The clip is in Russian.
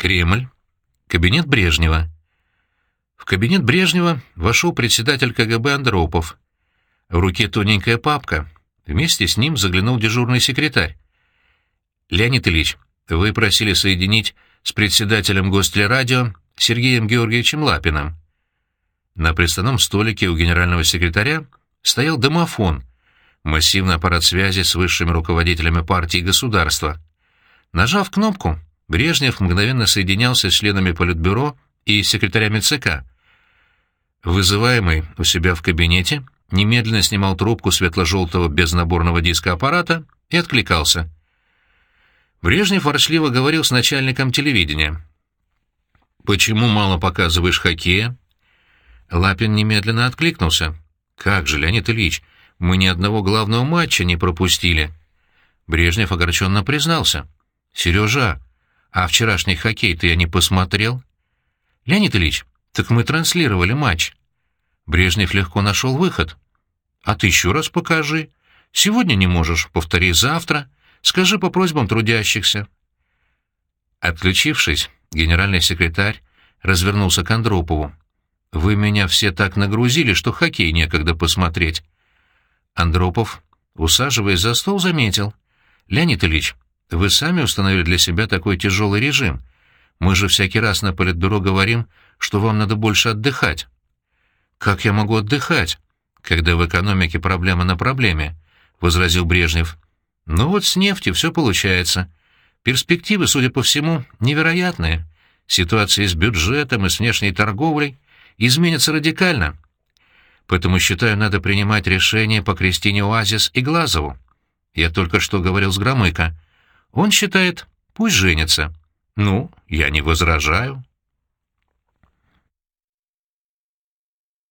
Кремль. Кабинет Брежнева. В кабинет Брежнева вошел председатель КГБ Андропов. В руке тоненькая папка. Вместе с ним заглянул дежурный секретарь. «Леонид Ильич, вы просили соединить с председателем Гостелерадио Сергеем Георгиевичем Лапиным». На приставном столике у генерального секретаря стоял домофон, массивный аппарат связи с высшими руководителями партии и государства. Нажав кнопку, Брежнев мгновенно соединялся с членами Политбюро и секретарями ЦК. Вызываемый у себя в кабинете немедленно снимал трубку светло-желтого безнаборного диска аппарата и откликался. Брежнев ворчливо говорил с начальником телевидения. «Почему мало показываешь хоккея?» Лапин немедленно откликнулся. «Как же, Леонид Ильич, мы ни одного главного матча не пропустили». Брежнев огорченно признался. «Сережа, а вчерашний хоккей ты я не посмотрел?» «Леонид Ильич, так мы транслировали матч». Брежнев легко нашел выход. «А ты еще раз покажи. Сегодня не можешь, повтори завтра. Скажи по просьбам трудящихся». Отключившись, генеральный секретарь развернулся к Андропову. «Вы меня все так нагрузили, что хоккей некогда посмотреть». Андропов, усаживаясь за стол, заметил. «Леонид Ильич, вы сами установили для себя такой тяжелый режим. Мы же всякий раз на политбюро говорим, что вам надо больше отдыхать». «Как я могу отдыхать, когда в экономике проблема на проблеме?» — возразил Брежнев. «Ну вот с нефтью все получается. Перспективы, судя по всему, невероятные. Ситуация с бюджетом и с внешней торговлей изменится радикально. Поэтому, считаю, надо принимать решения по Кристине Оазис и Глазову. Я только что говорил с Громыко. Он считает, пусть женится. Ну, я не возражаю.